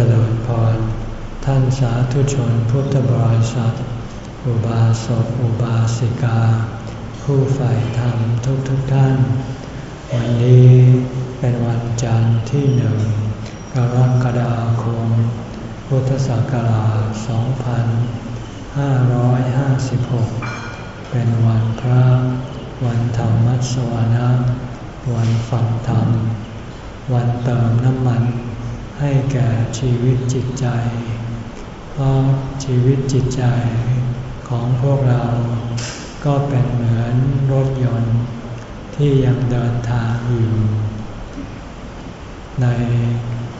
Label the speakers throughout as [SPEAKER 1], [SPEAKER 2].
[SPEAKER 1] จริญพร ท่านสาธุชนพุทธบริษัท อุบาสกอุบาสิกา ผู้ใฝ่ธรรมทุกทุกท่าน วันนี้เป็นวันจันทร์ที่หนึ่งกรกฎาคม พุทธศักราช 2556 เป็นวันพระ วันธรรมสวนะ วันฝังธรรม วันเติมน้ำมัน ให้แก่ชีวิตจิตใจ เพราะชีวิตจิตใจของพวกเราก็เป็นเหมือนรถยนต์ที่ยังเดินทางอยู่ ใน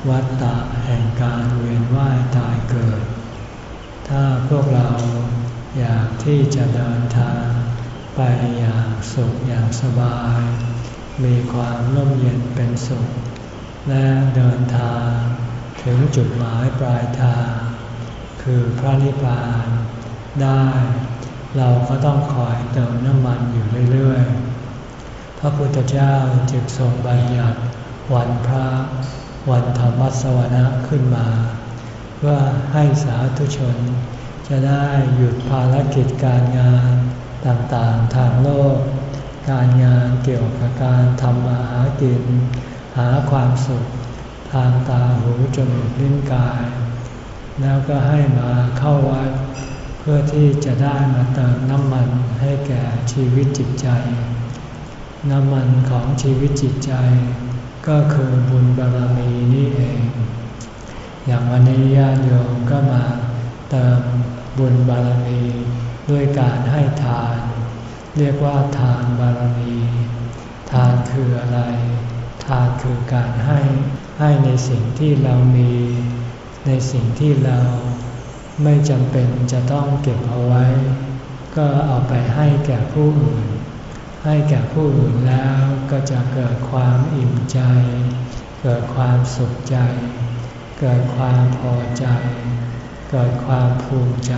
[SPEAKER 1] วัฏฏะแห่งการเวียนว่ายตายเกิด ถ้าพวกเราอยากที่จะเดินทางไปอย่างสุขอย่างสบาย มีความร่มเย็นเป็นสุข และเดินทางถึงจุดหมายปลายทาง คือพระนิพพานได้ เราก็ต้องคอยเติมน้ำมันอยู่เรื่อยๆ พระพุทธเจ้าจึงทรงบัญญัติวันพระวันธรรมสวนะขึ้นมา เพื่อให้สาธุชน จะได้หยุดภารกิจการงานต่างๆทางโลก การงานเกี่ยวกับการทำมาหากิน หาความสุขทางตาหูจมูกลิ้นกาย แล้วก็ให้มาเข้าวัด เพื่อที่จะได้มาเติมน้ำมันให้แก่ชีวิตจิตใจ น้ำมันของชีวิตจิตใจ ก็คือบุญบารมีนี่เอง อย่างวันนี้ญาติโยมก็มาเติมบุญบารมีด้วยการให้ทาน เรียกว่าทานบารมี ทานคืออะไร ทานคือการให้ให้ในสิ่งที่เรามี ในสิ่งที่เราไม่จำเป็นจะต้องเก็บเอาไว้ ก็เอาไปให้แก่ผู้อื่น ให้แก่ผู้อื่นแล้วก็จะเกิดความอิ่มใจ เกิดความสุขใจ เกิดความพอใจ เกิดความภูมิใจ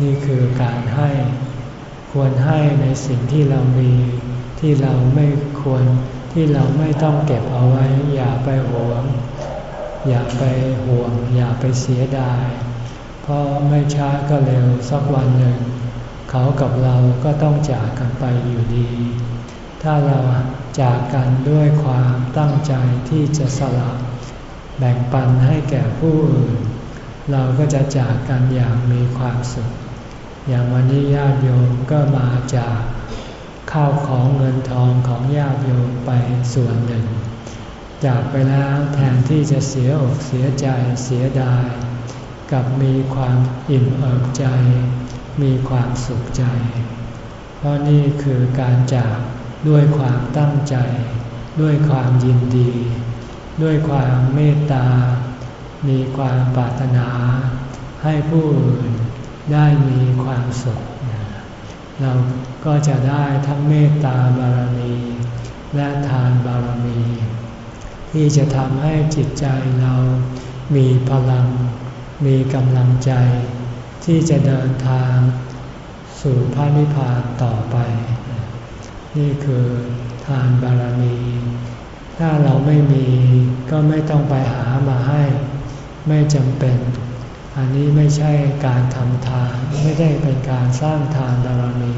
[SPEAKER 1] นี่คือการให้ควรให้ในสิ่งที่เรามี ที่เราไม่ควรที่เราไม่ต้องเก็บเอาไว้ อย่าไปหวง อย่าไปห่วง อย่าไปเสียดาย เพราะไม่ช้าก็เร็วสักวันหนึ่ง เขากับเราก็ต้องจากกันไปอยู่ดี ถ้าเราจากกันด้วยความตั้งใจที่จะสละแบ่งปันให้แก่ผู้อื่น เราก็จะจากกันอย่างมีความสุข อย่างวันนี้ญาติโยมก็มาจาก ข้าวของเงินทองของญาติโยมไปส่วนหนึ่ง จากไปแล้วแทนที่จะเสียอกเสียใจเสียดาย กับมีความอิ่มเอิบใจ มีความสุขใจ เพราะนี่คือการจากด้วยความตั้งใจ ด้วยความยินดี ด้วยความเมตตา มีความปรารถนา ให้ผู้อื่นได้มีความสุข เราก็จะได้ทั้งเมตตาบารมี และทานบารมี ที่จะทำให้จิตใจเรามีพลัง มีกำลังใจ ที่จะเดินทางสู่พระนิพพานต่อไป นี่คือทานบารมี ถ้าเราไม่มีก็ไม่ต้องไปหามาให้ ไม่จำเป็น อันนี้ไม่ใช่การทำทาน ไม่ได้เป็นการสร้างทานบารมี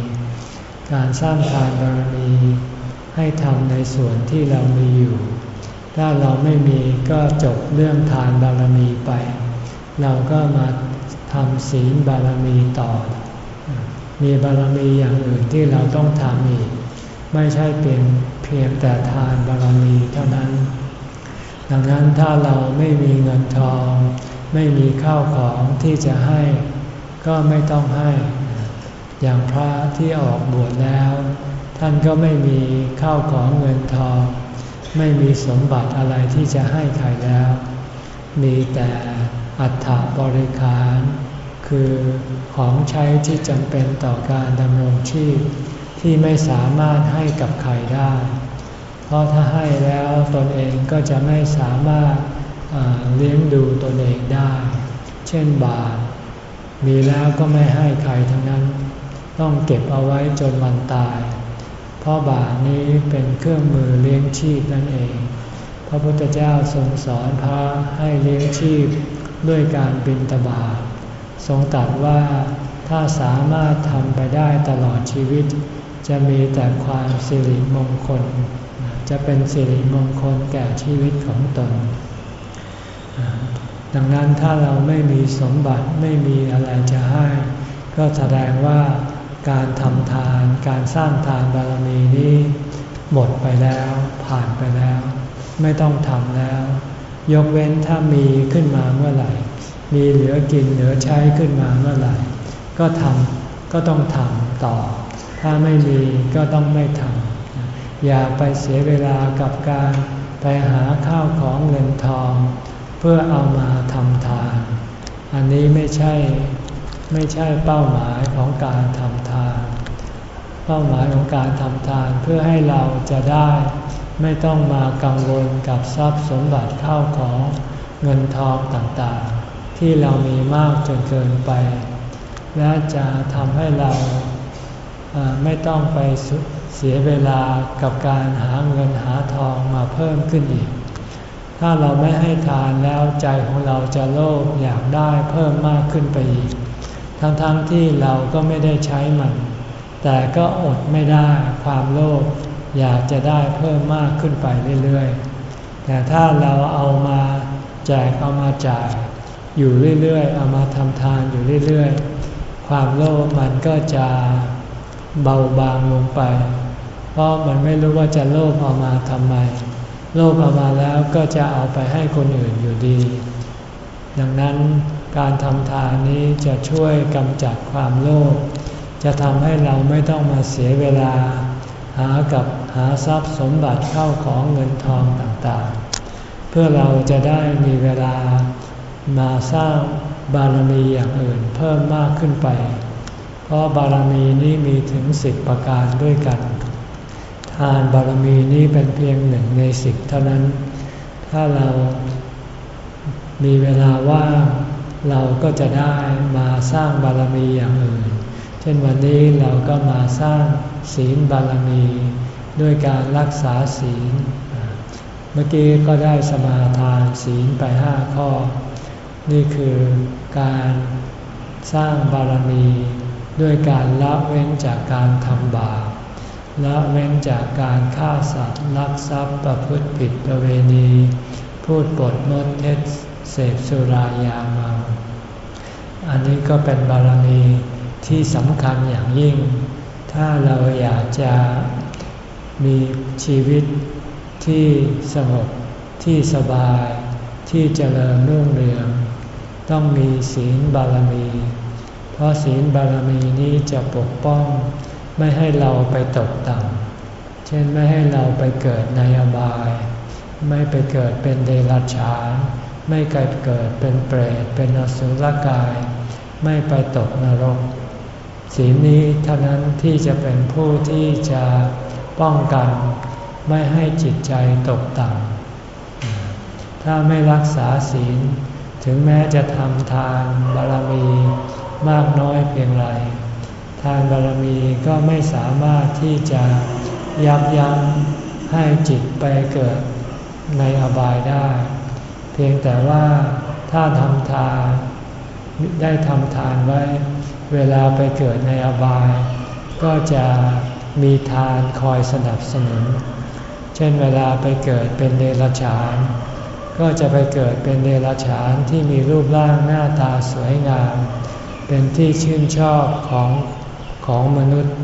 [SPEAKER 1] การสร้างทานบารมี ให้ทำในส่วนที่เรามีอยู่ ถ้าเราไม่มีก็จบเรื่องทานบารมีไป เราก็มาทำศีลบารมีต่อ มีบารมีอย่างอื่นที่เราต้องทำอีก ไม่ใช่เป็นเพียงแต่ทานบารมีเท่านั้น ดังนั้นถ้าเราไม่มีเงินทอง ไม่มีข้าวของที่จะให้ก็ไม่ต้องให้ อย่างพระที่ออกบวชแล้ว ท่านก็ไม่มีข้าวของเงินทอง ไม่มีสมบัติอะไรที่จะให้ใครแล้ว มีแต่อัฐบริคาร คือของใช้ที่จำเป็นต่อการดำรงชีพที่ไม่สามารถให้กับใครได้ เพราะถ้าให้แล้วตนเองก็จะไม่สามารถ เลี้ยงดูตนเองได้ เช่นบาทมีแล้วก็ไม่ให้ใครทั้งนั้น ต้องเก็บเอาไว้จนวันตาย เพราะบาทนี้เป็นเครื่องมือเลี้ยงชีพนั่นเอง พระพุทธเจ้าทรงสอนพระให้เลี้ยงชีพด้วยการบินตบาทรงตรัสว่าถ้าสามารถทำไปได้ตลอดชีวิต จะมีแต่ความสิริมงคล จะเป็นสิริมงคลแก่ชีวิตของตน ดังนั้นถ้าเราไม่มีสมบัติไม่มีอะไรจะให้ ก็แสดงว่าการทำทานการสร้างทานบารมีนี้ หมดไปแล้วผ่านไปแล้ว ไม่ต้องทำแล้ว ยกเว้นถ้ามีขึ้นมาเมื่อไหร่ มีเหลือกินเหลือใช้ขึ้นมาเมื่อไหร่ ก็ทำก็ต้องทำต่อ ถ้าไม่มีก็ต้องไม่ทำอย่าไปเสียเวลากับการไปหาข้าวของเงินทอง เพื่อเอามาทำทาน อันนี้ไม่ใช่ไม่ใช่เป้าหมายของการทำทาน เป้าหมายของการทำทานเพื่อให้เราจะได้ไม่ต้องมากังวลกับทรัพย์สมบัติเข้าของเงินทองต่างๆ ที่เรามีมากจนเกินไป และจะทำให้เราไม่ต้องไปเสียเวลากับการหาเงินหาทองมาเพิ่มขึ้นอีก ถ้าเราไม่ให้ทานแล้วใจของเราจะโลภอยากได้เพิ่มมากขึ้นไปอีก ทั้งๆทที่เราก็ไม่ได้ใช้มัน แต่ก็อดไม่ได้ความโลภอยากจะได้เพิ่มมากขึ้นไปเรื่อยๆ แต่ถ้าเราเอามาแจกเอามาจ่ายอยู่เรื่อยๆ เอามาทำทานอยู่เรื่อยๆ ความโลภมันก็จะเบาบางลงไป เพราะมันไม่รู้ว่าจะโลภเอามาทำไม โลภเอามาแล้วก็จะเอาไปให้คนอื่นอยู่ดี ดังนั้นการทำทานนี้จะช่วยกำจัดความโลภ จะทำให้เราไม่ต้องมาเสียเวลา หากับหาทรัพย์สมบัติเข้าของเงินทองต่างๆ เพื่อเราจะได้มีเวลามาสร้างบารมีอย่างอื่นเพิ่มมากขึ้นไป เพราะบารมีนี้มีถึงสิบประการด้วยกัน ทานบารมีนี้เป็นเพียงหนึ่งในสิบเท่านั้น ถ้าเรามีเวลาว่างเราก็จะได้มาสร้างบารมีอย่างอื่น เช่นวันนี้เราก็มาสร้างศีลบารมีด้วยการรักษาศีล เมื่อกี้ก็ได้สมาทานศีลไปห้าข้อ นี่คือการสร้างบารมีด้วยการละเว้นจากการทำบาป ละเว้นจากการฆ่าสัตว์ลักทรัพย์ประพฤติผิดประเวณี พูดปดมดเท็จเสพสุรายาเมา อันนี้ก็เป็นบารมีที่สำคัญอย่างยิ่ง ถ้าเราอยากจะมีชีวิตที่สงบที่สบายที่เจริญรุ่งเรือง ต้องมีศีลบารมี เพราะศีลบารมีนี้จะปกป้อง ไม่ให้เราไปตกต่ำ เช่นไม่ให้เราไปเกิดในอบาย ไม่ไปเกิดเป็นเดรัจฉาน ไม่เกิดเกิดเป็นเปรต เป็นอสุรกาย ไม่ไปตกนรก ศีลนี้เท่านั้นที่จะเป็นผู้ที่จะป้องกัน ไม่ให้จิตใจตกต่ำ ถ้าไม่รักษาศีล ถึงแม้จะทำทานบารมีมากน้อยเพียงไร ทานบารมีก็ไม่สามารถที่จะยับยั้งให้จิตไปเกิดในอบายได้ เพียงแต่ว่าถ้าทำทานได้ทำทานไว้ เวลาไปเกิดในอบาย ก็จะมีทานคอยสนับสนุน เช่นเวลาไปเกิดเป็นเดรัจฉาน ก็จะไปเกิดเป็นเดรัจฉานที่มีรูปร่างหน้าตาสวยงาม เป็นที่ชื่นชอบของ ของมนุษย์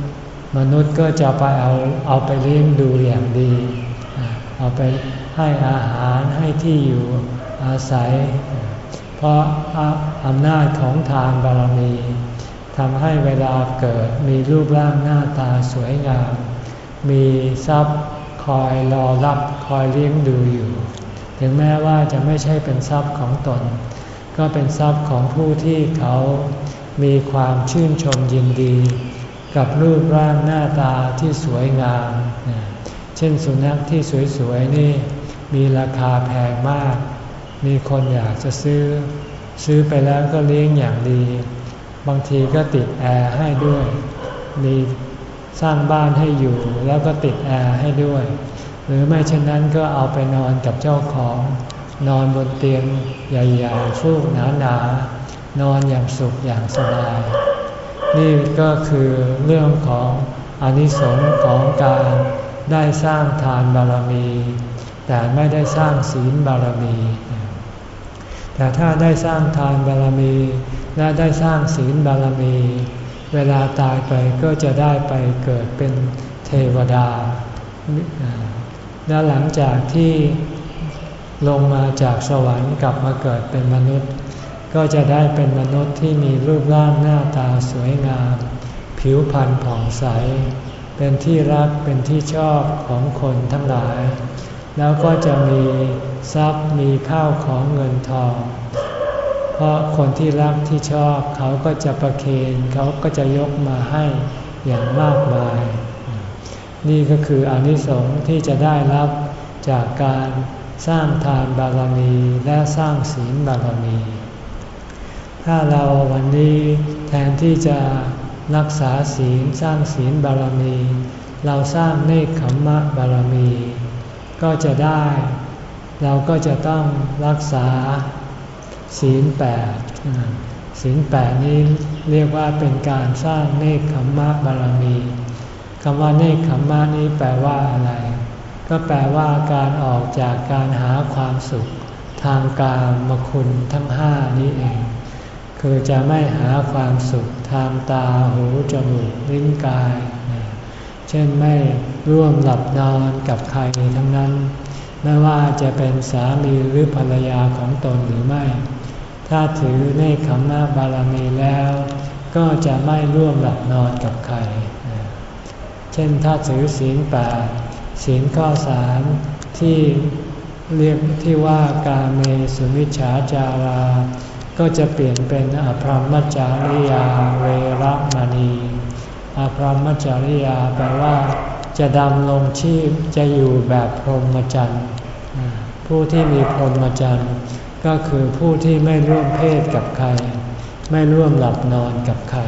[SPEAKER 1] มนุษย์ก็จะไปเอาเอาไปเลี้ยงดูอย่างดี เอาไปให้อาหารให้ที่อยู่อาศัย เพราะอำนาจของทานบารมีทำให้เวลาเกิดมีรูปร่างหน้าตาสวยงาม มีทรัพย์คอยรอรับคอยเลี้ยงดูอยู่ ถึงแม้ว่าจะไม่ใช่เป็นทรัพย์ของตน ก็เป็นทรัพย์ของผู้ที่เขามีความชื่นชมยินดี กับรูปร่างหน้าตาที่สวยงาม เช่นสุนัขที่สวยๆนี่มีราคาแพงมาก มีคนอยากจะซื้อ ซื้อไปแล้วก็เลี้ยงอย่างดี บางทีก็ติดแอร์ให้ด้วย มีสร้างบ้านให้อยู่แล้วก็ติดแอร์ให้ด้วยเรือไม่เช่นนั้นก็เอาไปนอนกับเจ้าของ นอนบนเตียงใหญ่ๆฟูกหนาๆนอนอย่างสุขอย่างสบาย นี่ก็คือเรื่องของอนิสงส์ของการได้สร้างทานบารมี แต่ไม่ได้สร้างศีลบารมี แต่ถ้าได้สร้างทานบารมี และได้สร้างศีลบารมี เวลาตายไปก็จะได้ไปเกิดเป็นเทวดาและหลังจากที่ลงมาจากสวรรค์กลับมาเกิดเป็นมนุษย์ ก็จะได้เป็นมนุษย์ที่มีรูปร่างหน้าตาสวยงาม ผิวพรรณผ่องใส เป็นที่รักเป็นที่ชอบของคนทั้งหลาย แล้วก็จะมีทรัพย์มีข้าวของเงินทอง เพราะคนที่รักที่ชอบเขาก็จะประเคนเขาก็จะยกมาให้อย่างมากมาย นี่ก็คืออนิสงส์ที่จะได้รับจากการสร้างทานบารมีและสร้างศีลบารมี ถ้าเราวันนี้แทนที่จะรักษาศีลสร้างศีลบารมี เราสร้างเนคขมมะบารมี ก็จะได้ เราก็จะต้องรักษาศีลแปดศีลแปดนี้เรียกว่าเป็นการสร้างเนคขมมะบารมีคำว่าเนคขมมะนี้แปลว่าอะไร ก็แปลว่าการออกจากการหาความสุข ทางกามคุณทั้งห้านี้เอง คือจะไม่หาความสุขทางตาหูจมูกลิ้นกาย เช่นไม่ร่วมหลับนอนกับใครทั้งนั้น ไม่ว่าจะเป็นสามีหรือภรรยาของตนหรือไม่ ถ้าถือเนคขมะบารมีแล้ว ก็จะไม่ร่วมหลับนอนกับใคร เช่นถ้าถือศีลแปดศีลข้อสามที่เรียกที่ว่าการเมสุมิฉาจารา ก็จะเปลี่ยนเป็นอภรมจาริยาเวรมณีอภรมจาริยาแปลว่า จะดำลงชีพจะอยู่แบบพรหมจรรย์ผู้ที่มีพรหมจรรย์ก็คือผู้ที่ไม่ร่วมเพศกับใคร ไม่ร่วมหลับนอนกับใคร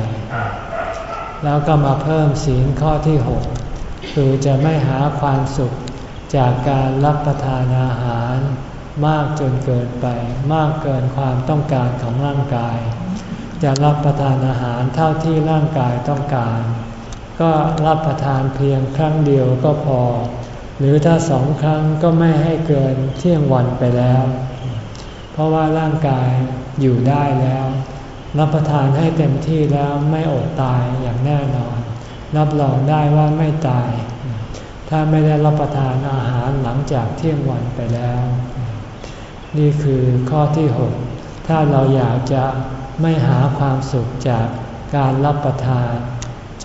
[SPEAKER 1] แล้วก็มาเพิ่มศีลข้อที่6คือจะไม่หาความสุขจากการรับประทานอาหาร มากจนเกินไป มากเกินความต้องการของร่างกาย จะรับประทานอาหารเท่าที่ร่างกายต้องการ ก็รับประทานเพียงครั้งเดียวก็พอ หรือถ้าสองครั้งก็ไม่ให้เกินเที่ยงวันไปแล้ว เพราะว่าร่างกายอยู่ได้แล้ว รับประทานให้เต็มที่แล้วไม่อดตายอย่างแน่นอน รับรองได้ว่าไม่ตาย ถ้าไม่ได้รับประทานอาหารหลังจากเที่ยงวันไปแล้ว นี่คือข้อที่ 6 ถ้าเราอยากจะไม่หาความสุขจากการรับประทาน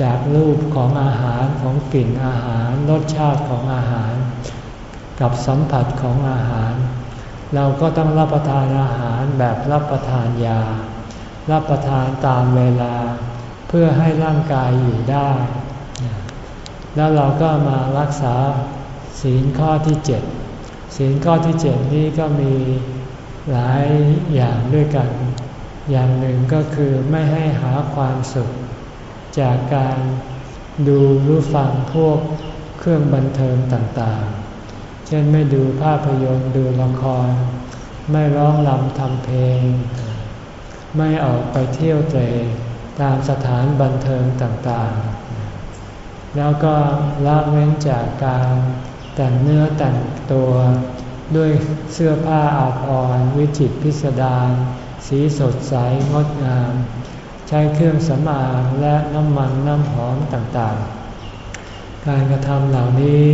[SPEAKER 1] จากรูปของอาหารของกลิ่นอาหารรสชาติของอาหาร กับสัมผัสของอาหาร เราก็ต้องรับประทานอาหารแบบรับประทานยา รับประทานตามเวลา เพื่อให้ร่างกายอยู่ได้ แล้วเราก็มารักษาศีลข้อที่เจ็ด ศีลข้อที่เจ็ดนี้ก็มีหลายอย่างด้วยกัน อย่างหนึ่งก็คือไม่ให้หาความสุข จากการดูรู้ฟังพวกเครื่องบันเทิงต่างๆ เช่นไม่ดูภาพยนตร์ดูละคร ไม่ร้องรำทำเพลง ไม่ออกไปเที่ยวเตะตามสถานบันเทิงต่างๆ แล้วก็ละเว้นจากการ แต่งเนื้อแต่งตัวด้วยเสื้อผ้าอาภรณ์วิจิตพิสดารสีสดใสงดงาม ใช้เครื่องสำอางและน้ำมันน้ำหอมต่างๆ การกระทำเหล่านี้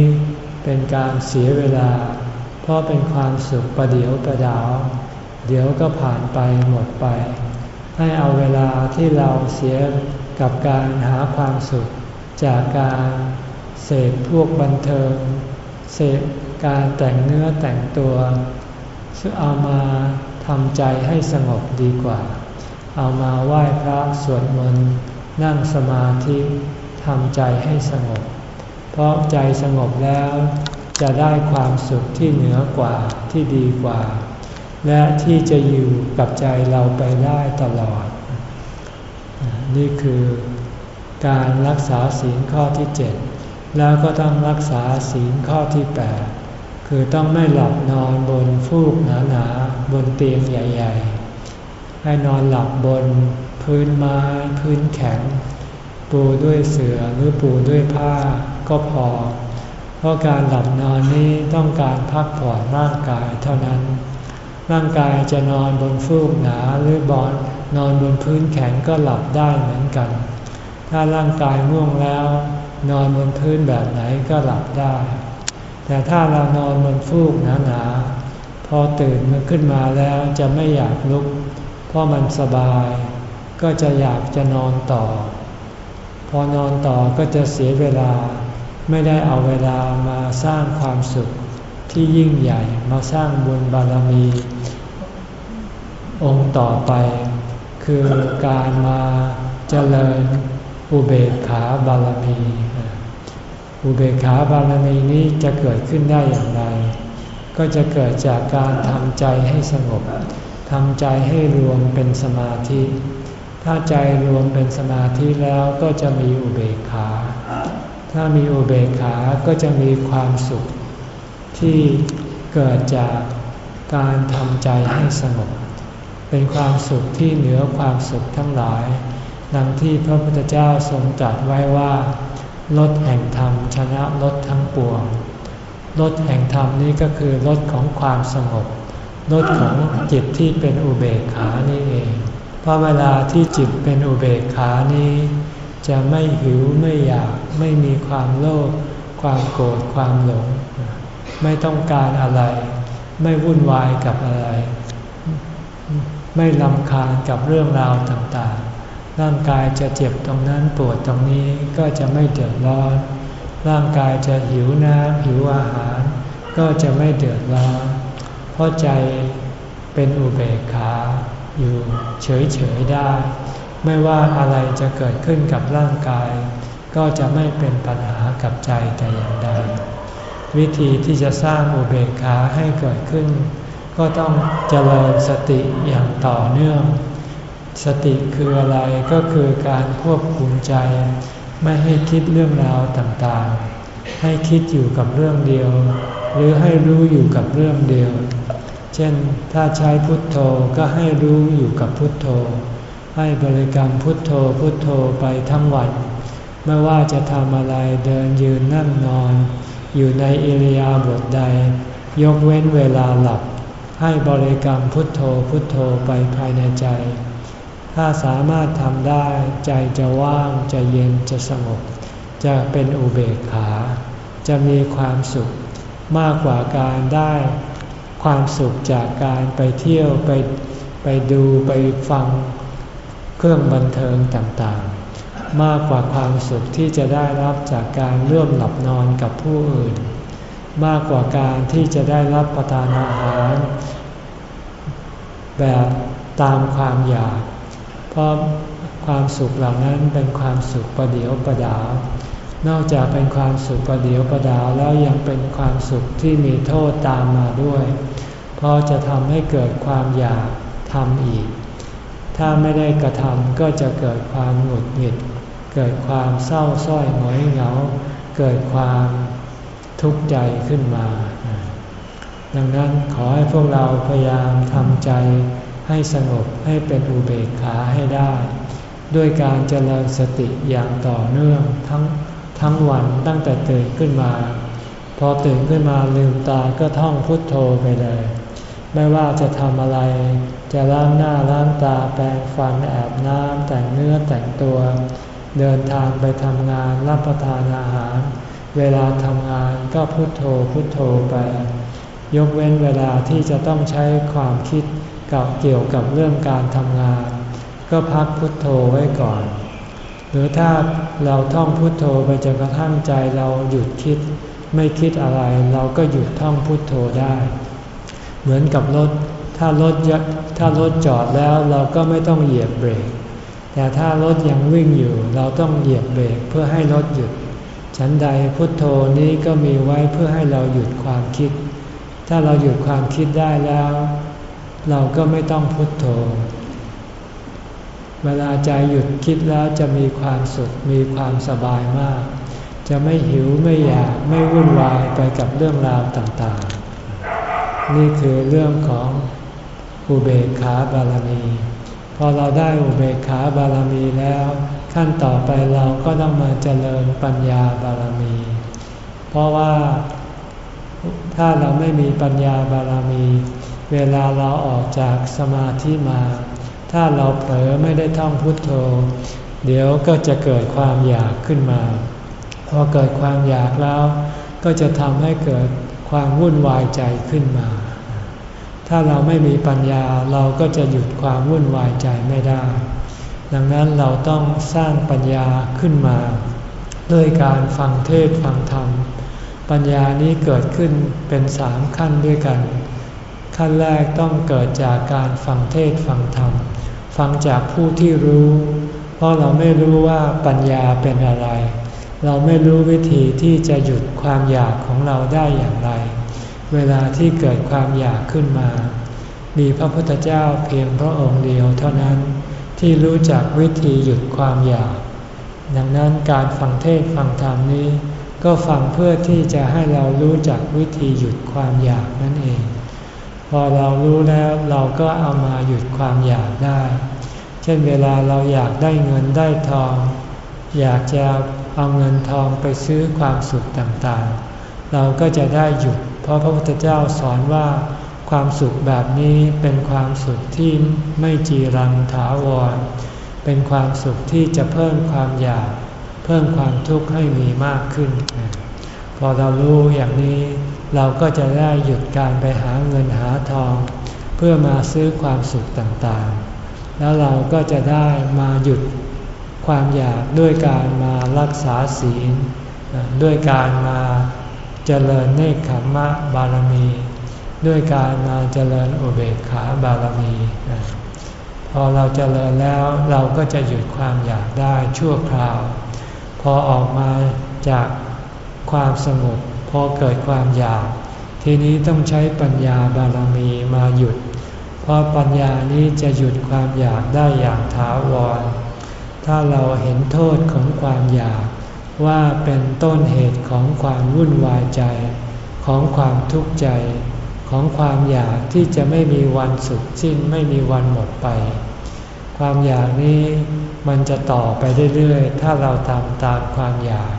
[SPEAKER 1] เป็นการเสียเวลา เพราะเป็นความสุขประเดียวประดาว เดี๋ยวก็ผ่านไปหมดไป ให้เอาเวลาที่เราเสียกับการหาความสุข จากการเสพพวกบันเทิง เสพการแต่งเนื้อแต่งตัวซึ่งเอามาทำใจให้สงบดีกว่า เอามาไหว้พระสวดมนต์นั่งสมาธิทำใจให้สงบ เพราะใจสงบแล้วจะได้ความสุขที่เหนือกว่าที่ดีกว่า และที่จะอยู่กับใจเราไปได้ตลอด นี่คือการรักษาศีลข้อที่เจ็ด แล้วก็ต้องรักษาศีลข้อที่แปดคือต้องไม่หลับนอนบนฟูกหนาๆ บนเตียงใหญ่ ๆ ให้นอนหลับบนพื้นไม้พื้นแข็ง ปูด้วยเสื่อหรือปูด้วยผ้าก็พอ เพราะการหลับนอนนี้ต้องการพักผ่อนร่างกายเท่านั้น ร่างกายจะนอนบนฟูกหนาหรือบอนนอนบนพื้นแข็งก็หลับได้เหมือนกัน ถ้าร่างกายง่วงแล้ว นอนบนพื้นแบบไหนก็หลับได้ แต่ถ้าเรานอนบนฟูกหนาๆ พอตื่นมาขึ้นมาแล้วจะไม่อยากลุก เพราะมันสบาย ก็จะอยากจะนอนต่อ พอนอนต่อก็จะเสียเวลา ไม่ได้เอาเวลามาสร้างความสุขที่ยิ่งใหญ่มาสร้างบุญบารมี องค์ต่อไป คือการมาเจริญ อุเบกขาบารมี อุเบกขาบารมีนี้จะเกิดขึ้นได้อย่างไร ก็จะเกิดจากการทำใจให้สงบทำใจให้รวมเป็นสมาธิ ถ้าใจรวมเป็นสมาธิแล้วก็จะมีอุเบกขา ถ้ามีอุเบกขาก็จะมีความสุข ที่เกิดจากการทำใจให้สงบ เป็นความสุขที่เหนือความสุขทั้งหลาย ดังที่พระพุทธเจ้าทรงตรัสไว้ว่าลดแห่งธรรมชนะลดทั้งปวงลดแห่งธรรมนี้ก็คือลดของความสงบลดของจิตที่เป็นอุเบกขานี่เอง เพราะเวลาที่จิตเป็นอุเบกขานี้ จะไม่หิวไม่อยากไม่มีความโลภความโกรธความหลง ไม่ต้องการอะไร ไม่วุ่นวายกับอะไร ไม่ลำคาญกับเรื่องราวต่าง ร่างกายจะเจ็บตรงนั้นปวดตรงนี้ก็จะไม่เดือดร้อน ร่างกายจะหิวน้ำหิวอาหาร ก็จะไม่เดือดร้อน เพราะใจเป็นอุเบกขาอยู่เฉยๆได้ ไม่ว่าอะไรจะเกิดขึ้นกับร่างกาย ก็จะไม่เป็นปัญหากับใจแต่อย่างใด วิธีที่จะสร้างอุเบกขาให้เกิดขึ้น ก็ต้องเจริญสติอย่างต่อเนื่อง สติคืออะไรก็คือการควบคุมใจ ไม่ให้คิดเรื่องราวต่างๆ ให้คิดอยู่กับเรื่องเดียว หรือให้รู้อยู่กับเรื่องเดียว เช่นถ้าใช้พุทโธก็ให้รู้อยู่กับพุทโธ ให้บริกรรมพุทโธพุทโธไปทั้งวัน ไม่ว่าจะทำอะไรเดินยืนนั่งนอน อยู่ในอิริยาบถใด ยกเว้นเวลาหลับ ให้บริกรรมพุทโธพุทโธไปภายในใจ ถ้าสามารถทำได้ใจจะว่างจะเย็นจะสงบ จะเป็นอุเบกขา จะมีความสุขมากกว่าการได้ความสุขจากการไปเที่ยวไปไปดูไปฟังเครื่องบันเทิงต่างๆ มากกว่าความสุขที่จะได้รับจากการร่วมหลับนอนกับผู้อื่น มากกว่าการที่จะได้รับประทานอาหาร แบบตามความอยาก เพราะความสุขเหล่านั้นเป็นความสุขประเดียวประดาว นอกจากเป็นความสุขประเดียวประดาวแล้วยังเป็นความสุขที่มีโทษตามมาด้วย เพราะจะทำให้เกิดความอยากทำอีก ถ้าไม่ได้กระทำก็จะเกิดความหงุดหงิด เกิดความเศร้าส้อยหงอยเหงา เกิดความทุกข์ใจขึ้นมา ดังนั้นขอให้พวกเราพยายามทำใจ ให้สงบให้เป็นอุเบกขาให้ได้ ด้วยการเจริญสติอย่างต่อเนื่องทั้งทั้งวันตั้งแต่ตื่นขึ้นมา พอตื่นขึ้นมาลืมตาก็ท่องพุทโธไปเลย ไม่ว่าจะทำอะไร จะล้างหน้าล้างตาแปรงฟันอาบน้ำแต่งเนื้อแต่งตัว เดินทางไปทำงานรับประทานอาหาร เวลาทำงานก็พุทโธพุทโธไป ยกเว้นเวลาที่จะต้องใช้ความคิด กับเกี่ยวกับเรื่องการทำงาน ก็พักพุทโธไว้ก่อน หรือถ้าเราท่องพุทโธไปจนกระทั่งใจเราหยุดคิด ไม่คิดอะไรเราก็หยุดท่องพุทโธได้ เหมือนกับรถ ถ้ารถถ้ารถจอดแล้วเราก็ไม่ต้องเหยียบเบรก แต่ถ้ารถยังวิ่งอยู่เราต้องเหยียบเบรกเพื่อให้รถหยุด ฉันใดพุทโธนี้ก็มีไว้เพื่อให้เราหยุดความคิด ถ้าเราหยุดความคิดได้แล้ว เราก็ไม่ต้องพุทโธ เวลาใจหยุดคิดแล้วจะมีความสุขมีความสบายมาก จะไม่หิวไม่อยากไม่วุ่นวายไปกับเรื่องราวต่างๆ นี่คือเรื่องของอุเบกขาบารมี พอเราได้อุเบกขาบารมีแล้ว ขั้นต่อไปเราก็ต้องมาเจริญปัญญาบารมี เพราะว่าถ้าเราไม่มีปัญญาบารมี เวลาเราออกจากสมาธิมา ถ้าเราเผลอไม่ได้ท่องพุทโธ เดี๋ยวก็จะเกิดความอยากขึ้นมา พอเกิดความอยากแล้ว ก็จะทำให้เกิดความวุ่นวายใจขึ้นมา ถ้าเราไม่มีปัญญาเราก็จะหยุดความวุ่นวายใจไม่ได้ ดังนั้นเราต้องสร้างปัญญาขึ้นมา ด้วยการฟังเทศฟังธรรม ปัญญานี้เกิดขึ้นเป็นสามขั้นด้วยกัน ขั้นแรกต้องเกิดจากการฟังเทศฟังธรรม ฟังจากผู้ที่รู้ เพราะเราไม่รู้ว่าปัญญาเป็นอะไร เราไม่รู้วิธีที่จะหยุดความอยากของเราได้อย่างไร เวลาที่เกิดความอยากขึ้นมา มีพระพุทธเจ้าเพียงพระองค์เดียวเท่านั้นที่รู้จักวิธีหยุดความอยาก ดังนั้นการฟังเทศฟังธรรมนี้ ก็ฟังเพื่อที่จะให้เรารู้จักวิธีหยุดความอยากนั่นเอง พอเรารู้แล้วเราก็เอามาหยุดความอยากได้ เช่นเวลาเราอยากได้เงินได้ทอง อยากจะเอาเงินทองไปซื้อความสุขต่างๆ เราก็จะได้หยุด เพราะพระพุทธเจ้าสอนว่าความสุขแบบนี้เป็นความสุขที่ไม่จีรังถาวร เป็นความสุขที่จะเพิ่มความอยาก เพิ่มความทุกข์ให้มีมากขึ้น พอเรารู้อย่างนี้ เราก็จะได้หยุดการไปหาเงินหาทอง เพื่อมาซื้อความสุขต่างๆ แล้วเราก็จะได้มาหยุดความอยากด้วยการมารักษาศีล ด้วยการมาเจริญเนคขมะบารมี ด้วยการมาเจริญอุเบกขาบารมี พอเราเจริญแล้วเราก็จะหยุดความอยากได้ชั่วคราว พอออกมาจากความสงบ อเกิดความอยาก ทีนี้ต้องใช้ปัญญาบารมีมาหยุด เพราะปัญญานี้จะหยุดความอยากได้อย่างถาวร ถ้าเราเห็นโทษของความอยาก ว่าเป็นต้นเหตุของความวุ่นวายใจ ของความทุกข์ใจของความอยากที่จะไม่มีวันสุดสิ้นไม่มีวันหมดไป ความอยากนี้มันจะต่อไปเรื่อยๆ ถ้าเราทำตามความอยาก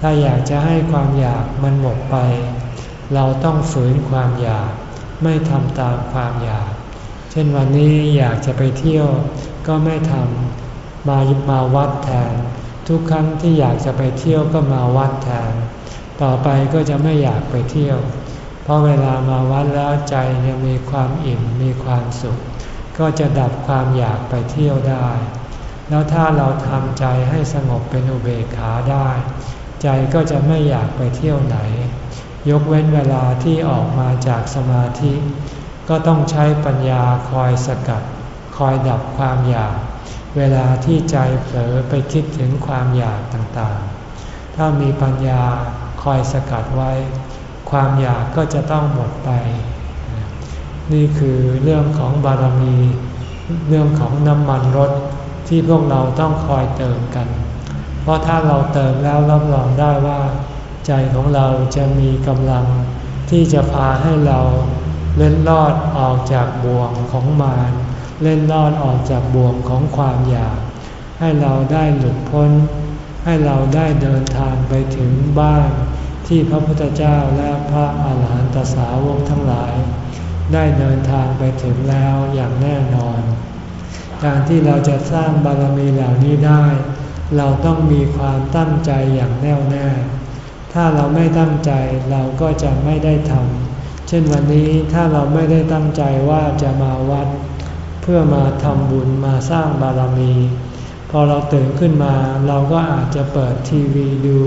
[SPEAKER 1] ถ้าอยากจะให้ความอยากมันหมดไป เราต้องฝืนความอยาก ไม่ทำตามความอยาก เช่นวันนี้อยากจะไปเที่ยว ก็ไม่ทำมามาวัดแทน ทุกครั้งที่อยากจะไปเที่ยวก็มาวัดแทน ต่อไปก็จะไม่อยากไปเที่ยว เพราะเวลามาวัดแล้วใจยังมีความอิ่มมีความสุข ก็จะดับความอยากไปเที่ยวได้ แล้วถ้าเราทำใจให้สงบเป็นอุเบกขาได้ ใจก็จะไม่อยากไปเที่ยวไหน ยกเว้นเวลาที่ออกมาจากสมาธิ ก็ต้องใช้ปัญญาคอยสกัด คอยดับความอยาก เวลาที่ใจเผลอไปคิดถึงความอยากต่างๆ ถ้ามีปัญญาคอยสกัดไว้ ความอยากก็จะต้องหมดไป นี่คือเรื่องของบารมี เรื่องของน้ำมันรถที่พวกเราต้องคอยเติมกัน เพราะถ้าเราเติมแล้วรับรองได้ว่า ใจของเราจะมีกำลัง ที่จะพาให้เราเล่นลอดออกจากบ่วงของมารเล่นลอดออกจากบ่วงของความอยาก ให้เราได้หลุดพ้น ให้เราได้เดินทางไปถึงบ้านที่พระพุทธเจ้าและพระอาหารหันตสาวกทั้งหลาย ได้เดินทางไปถึงแล้วอย่างแน่นอน การที่เราจะสร้างบารมีเหล่านี้ได้ เราต้องมีความตั้งใจอย่างแน่วแน่ ถ้าเราไม่ตั้งใจเราก็จะไม่ได้ทำ เช่นวันนี้ถ้าเราไม่ได้ตั้งใจว่าจะมาวัด เพื่อมาทำบุญมาสร้างบารมี พอเราตื่นขึ้นมาเราก็อาจจะเปิดทีวีดู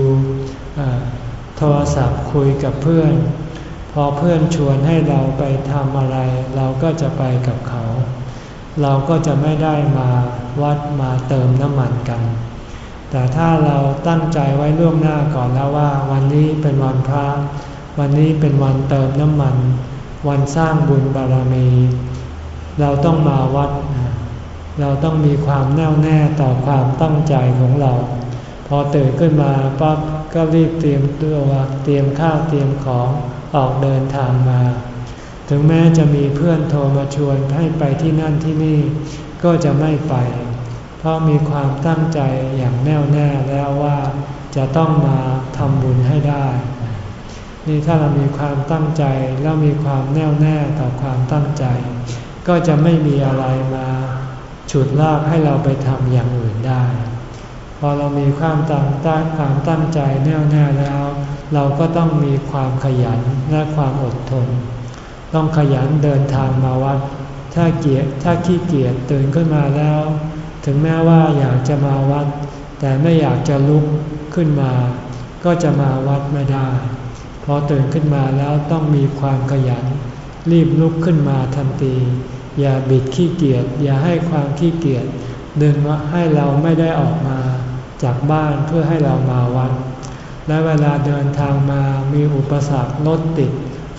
[SPEAKER 1] โทรศัพท์คุยกับเพื่อน พอเพื่อนชวนให้เราไปทำอะไร เราก็จะไปกับเขา เราก็จะไม่ได้มาวัดมาเติมน้ำมันกัน แต่ถ้าเราตั้งใจไว้ล่วงหน้าก่อนแล้วว่า วันนี้เป็นวันพระ วันนี้เป็นวันเติมน้ำมัน วันสร้างบุญบารมี เราต้องมาวัด เราต้องมีความแน่วแน่ต่อความตั้งใจของเรา พอตื่นขึ้นมาปั๊บก็รีบเตรียมตัวเตรียมข้าวเตรียมของออกเดินทางมา ถึงแม้จะมีเพื่อนโทรมาชวนให้ไปที่นั่นที่นี่ก็จะไม่ไป เพราะมีความตั้งใจอย่างแน่วแน่แล้วว่าจะต้องมาทำบุญให้ได้ นี่ถ้าเรามีความตั้งใจแล้วมีความแน่วแน่ต่อความตั้งใจ ก็จะไม่มีอะไรมาฉุดลากให้เราไปทำอย่างอื่นได้ พอเรามีความตั้งตั้งความตั้งใจแน่วแน่แล้ว เราก็ต้องมีความขยันและความอดทน ต้องขยันเดินทางมาวัด ถ้าเกียจถ้าขี้เกียจตื่นขึ้นมาแล้ว ถึงแม้ว่าอยากจะมาวัด แต่ไม่อยากจะลุกขึ้นมา ก็จะมาวัดไม่ได้ พอตื่นขึ้นมาแล้วต้องมีความขยัน รีบลุกขึ้นมาทันที อย่าบิดขี้เกียจอย่าให้ความขี้เกียจดึงมาให้เราไม่ได้ออกมาจากบ้านเพื่อให้เรามาวัด และเวลาเดินทางมามีอุปสรรครถติด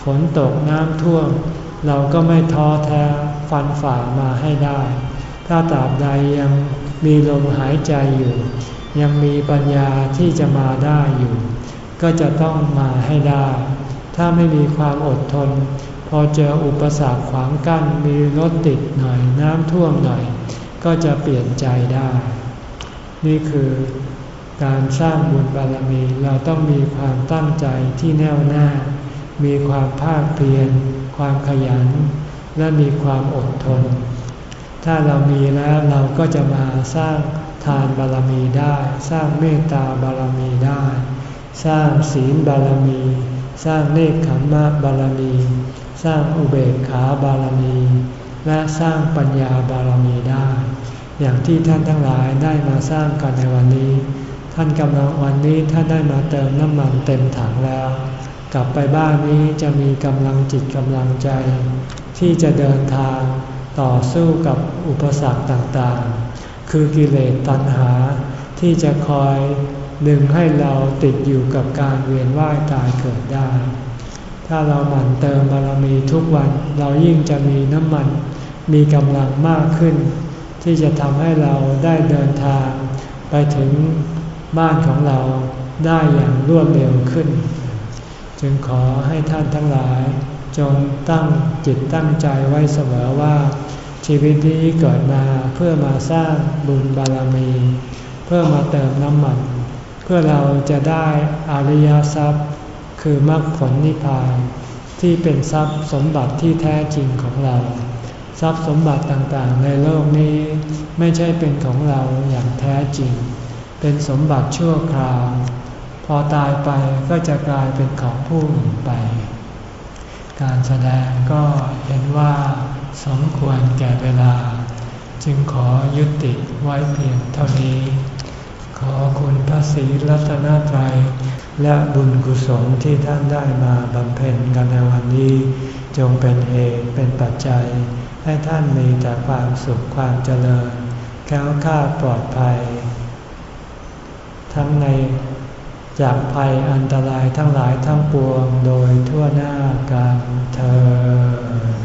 [SPEAKER 1] ฝนตกน้ำท่วม เราก็ไม่ท้อแท้ฟันฝ่ามาให้ได้ ถ้าตราบใดยังมีลมหายใจอยู่ ยังมีปัญญาที่จะมาได้อยู่ ก็จะต้องมาให้ได้ ถ้าไม่มีความอดทน พอเจออุปสรรคขวางกั้นมีรถติดหน่อยน้ำท่วมหน่อย ก็จะเปลี่ยนใจได้ นี่คือการสร้างบุญบารมีเราต้องมีความตั้งใจที่แน่วแน่ มีความภาคเพียร ความขยัน และมีความอดทน ถ้าเรามีแล้วเราก็จะมาสร้างทานบารมีได้ สร้างเมตตาบารมีได้ สร้างศีลบารมี สร้างเนคขมมะบารมี สร้างอุเบกขาบารมี และสร้างปัญญาบารมีได้ อย่างที่ท่านทั้งหลายได้มาสร้างกันในวันนี้ ท่านกำลังวันนี้ท่านได้มาเติมน้ำมันเต็มถังแล้ว กลับไปบ้านนี้จะมีกำลังจิตกำลังใจ ที่จะเดินทาง ต่อสู้กับอุปสรรคต่างๆ คือกิเลสตัณหาที่จะคอยดึงให้เราติดอยู่กับการเวียนว่ายตายเกิดได้ ถ้าเราหมั่นเติมบารมีทุกวันเรายิ่งจะมีน้ำมัน มีกำลังมากขึ้น ที่จะทำให้เราได้เดินทาง ไปถึงบ้านของเราได้อย่างรวดเร็วขึ้น จึงขอให้ท่านทั้งหลาย จงตั้งจิตตั้งใจไว้เสมอว่า ชีวิตนี้เกิดมาเพื่อมาสร้างบุญบารมี เพื่อมาเติมน้ำมัน เพื่อเราจะได้อริยทรัพย์ คือมรรคผลนิพพาน ที่เป็นทรัพย์สมบัติที่แท้จริงของเรา ทรัพย์สมบัติต่างๆ ในโลกนี้ไม่ใช่เป็นของเราอย่างแท้จริง เป็นสมบัติชั่วคราว พอตายไปก็จะกลายเป็นของผู้อื่นไป การแสดงก็เห็นว่า สมควรแก่เวลา จึงขอยุติไว้เพียงเท่านี้ ขอคุณพระศรีรัตนตรัย และบุญกุศลที่ท่านได้มาบำเพ็ญกันในวันนี้ จงเป็นเหตุเป็นปัจจัย ให้ท่านมีแต่ความสุขความเจริญแก้วข้าปลอดภัย ทั้งในจากภัยอันตรายทั้งหลายทั้งปวงโดยทั่วหน้ากันเธอ